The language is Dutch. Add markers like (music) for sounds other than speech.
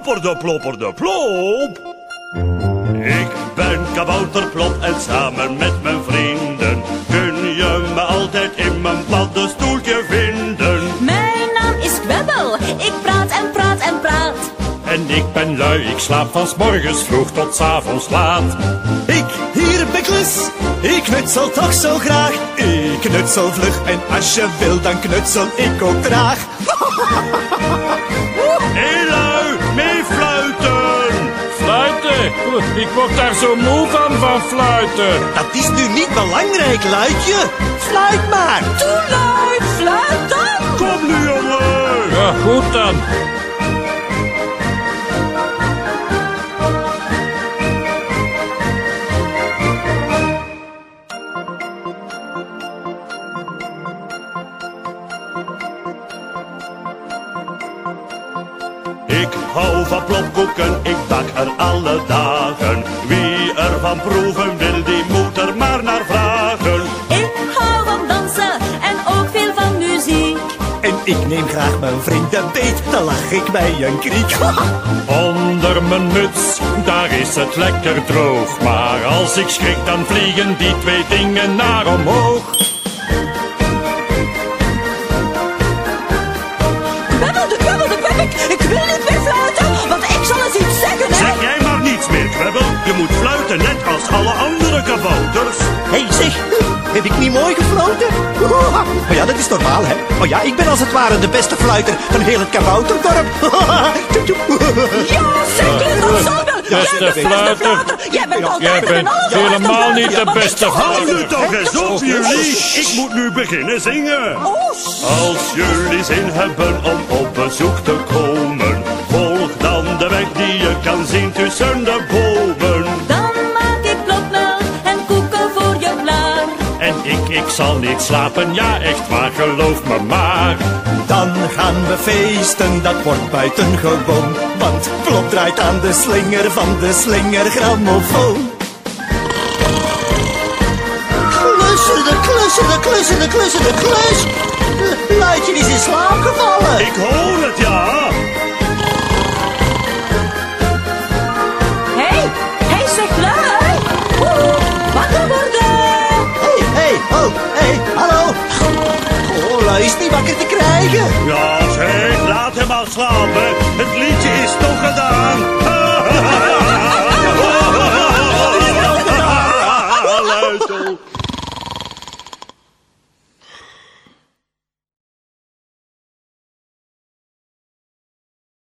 plopper de plopper de plop. Ik ben kabouter Plop en samen met mijn vrienden kun je me altijd in mijn paddenstoeltje vinden. Mijn naam is Kwebbel. Ik praat en praat en praat. En ik ben lui, ik slaap van 's morgens vroeg tot 's avonds laat. Ik hier Biklus, ik knutsel toch zo graag. Ik knutsel vlug en als je wil dan knutsel ik ook traag. (laughs) Ik word daar zo moe van, van fluiten. Dat is nu niet belangrijk, luidje. Fluit maar. Doe lui, fluit dan. Kom nu jongen! Ja, goed dan. Ik hou van plopkoeken, neem graag mijn vrienden beet, dan lach ik bij een kriek. Onder mijn muts, daar is het lekker droog. Maar als ik schrik, dan vliegen die twee dingen naar omhoog. Maar ja, dat is normaal hè. Oh ja, ik ben als het ware de beste fluiter van heel het kabouterdorp. (laughs) Tjoep, tjoep. Ja, zeker, dat zal wel. Beste Jij bent de fluiter. Jij bent Jij altijd bent helemaal niet de beste Hou nu fluiter. toch eens op, jullie. Ik moet nu beginnen zingen. Als jullie zin hebben om op bezoek te komen, volg dan de weg die je kan zien tussen de bomen. Zal niet slapen, ja echt waar, geloof me maar. Dan gaan we feesten, dat wordt buitengewoon. Want Plop draait aan de slinger van de slingergrammofoon. Klussen, de klussen, de klussen, de klussen, de klus. Luidje is in slaap gevallen. Ik hoor Ja zeg, laat hem al slapen. Het liedje is toch gedaan.